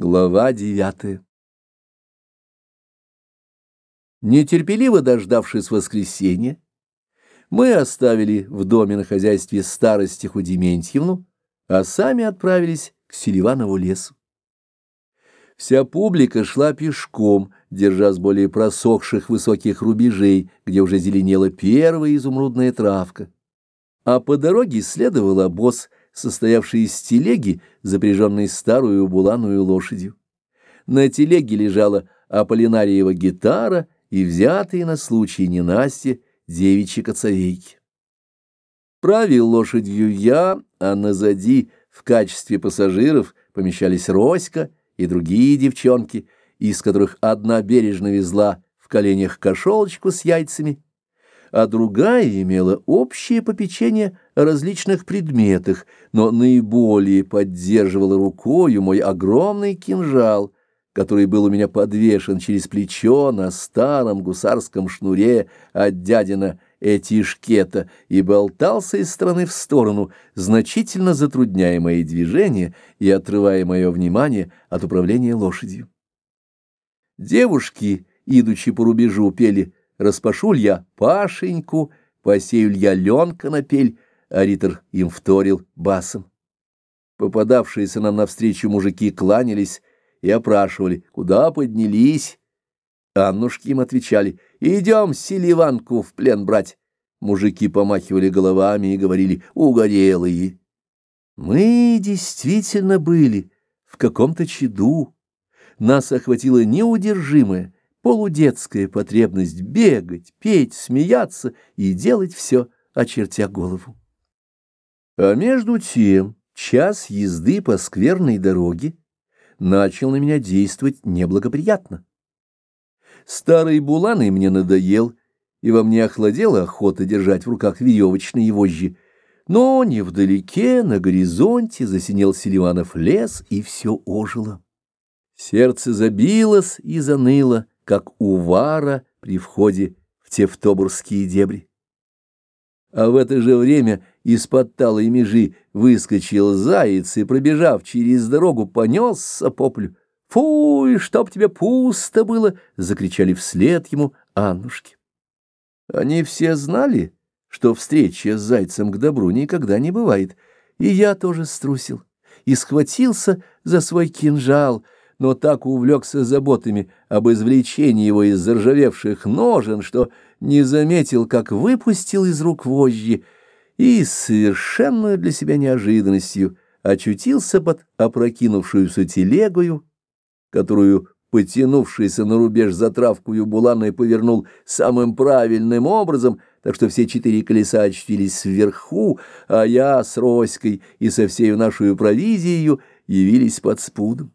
Глава девятая Нетерпеливо дождавшись воскресенья, мы оставили в доме на хозяйстве старостиху Дементьевну, а сами отправились к Селиванову лесу. Вся публика шла пешком, держа с более просохших высоких рубежей, где уже зеленела первая изумрудная травка. А по дороге следовал обоз, состоявший из телеги, запряженной старую буланую лошадью. На телеге лежала Аполлинариева гитара и взятые на случай ненастья девичьи коцовейки. Правил лошадью я, а назади в качестве пассажиров помещались Роська и другие девчонки, из которых одна бережно везла в коленях кошелочку с яйцами, а другая имела общее попечение о различных предметах, но наиболее поддерживала рукою мой огромный кинжал, который был у меня подвешен через плечо на старом гусарском шнуре от дядина Этишкета и болтался из стороны в сторону, значительно затрудняя мои движения и отрывая мое внимание от управления лошадью. Девушки, идучи по рубежу, пели «Распашуль я Пашеньку», «Посеюль я Ленка на пель», а ритор им вторил басом. Попадавшиеся нам навстречу мужики кланялись и опрашивали, куда поднялись. Аннушки им отвечали, идем Селиванку в плен брать. Мужики помахивали головами и говорили, угорелые. Мы действительно были в каком-то чаду. Нас охватила неудержимая, полудетская потребность бегать, петь, смеяться и делать все, очертя голову. А между тем час езды по скверной дороге начал на меня действовать неблагоприятно. Старый буланый мне надоел, и во мне охладела охота держать в руках веревочные вожжи, но невдалеке, на горизонте, засинел Селиванов лес, и все ожило. Сердце забилось и заныло, как у вара при входе в Тевтобурские дебри. А в это же время из-под талой межи выскочил заяц и, пробежав через дорогу, понесся по полю. «Фуй, чтоб тебе пусто было!» — закричали вслед ему Аннушки. Они все знали, что встреча с зайцем к добру никогда не бывает, и я тоже струсил и схватился за свой кинжал — но так увлекся заботами об извлечении его из заржавевших ножен, что не заметил, как выпустил из рук вожжи и с совершенной для себя неожиданностью очутился под опрокинувшуюся телегою, которую потянувшийся на рубеж за травкую буланой повернул самым правильным образом, так что все четыре колеса очутились сверху, а я с Роськой и со всей нашей провизией явились под спудом.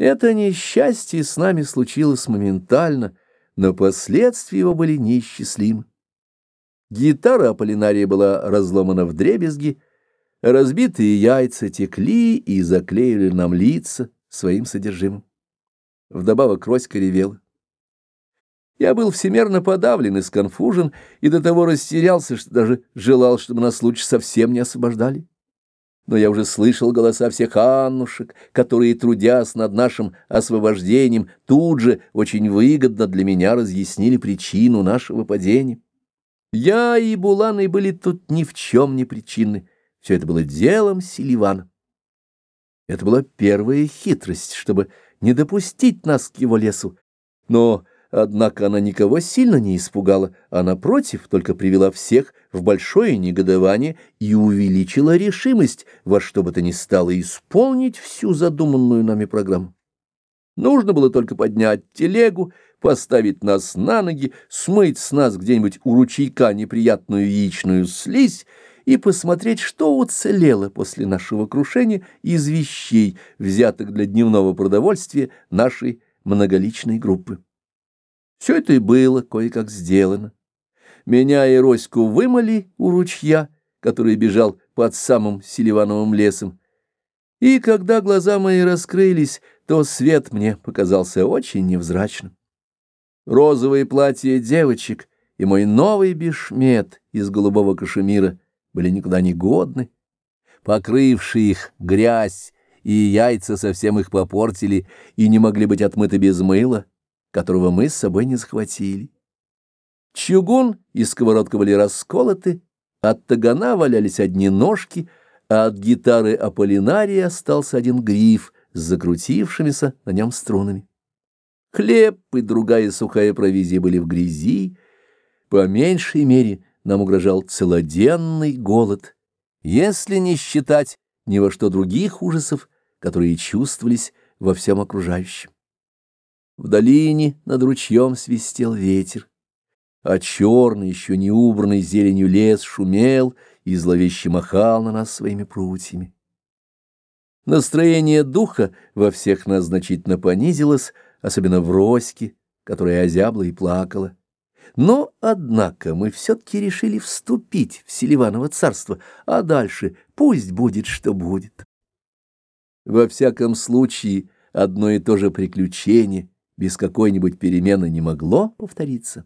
Это несчастье с нами случилось моментально, но последствия его были неисчислимы. Гитара Аполлинария была разломана в дребезги, разбитые яйца текли и заклеили нам лица своим содержимым. Вдобавок Роська ревела. Я был всемерно подавлен и сконфужен, и до того растерялся, что даже желал, чтобы нас лучше совсем не освобождали но я уже слышал голоса всех Аннушек, которые, трудясь над нашим освобождением, тут же очень выгодно для меня разъяснили причину нашего падения. Я и Буланы были тут ни в чем не причинны. Все это было делом Селивана. Это была первая хитрость, чтобы не допустить нас к его лесу. Но Однако она никого сильно не испугала, а, напротив, только привела всех в большое негодование и увеличила решимость во что бы то ни стало исполнить всю задуманную нами программу. Нужно было только поднять телегу, поставить нас на ноги, смыть с нас где-нибудь у ручейка неприятную яичную слизь и посмотреть, что уцелело после нашего крушения из вещей, взятых для дневного продовольствия нашей многоличной группы. Все это и было кое-как сделано. Меня и Роську вымыли у ручья, который бежал под самым Селивановым лесом. И когда глаза мои раскрылись, то свет мне показался очень невзрачным. Розовые платья девочек и мой новый бешмет из голубого кашемира были никуда не годны. Покрывшие их грязь и яйца совсем их попортили и не могли быть отмыты без мыла, которого мы с собой не захватили. Чугун и сковородка были расколоты, от тагана валялись одни ножки, а от гитары Аполлинария остался один гриф с закрутившимися на нем струнами. Хлеб и другая сухая провизия были в грязи. По меньшей мере нам угрожал целоденный голод, если не считать ни во что других ужасов, которые чувствовались во всем окружающем. В долине над ручьем свистел ветер, а черный, еще не убранный зеленью лес шумел и зловеще махал на нас своими прутьями. Настроение духа во всех нас значительно понизилось, особенно в Роське, которая озябла и плакала. Но, однако, мы все-таки решили вступить в Селиваново царство, а дальше пусть будет, что будет. Во всяком случае, одно и то же приключение без какой-нибудь перемены не могло повториться.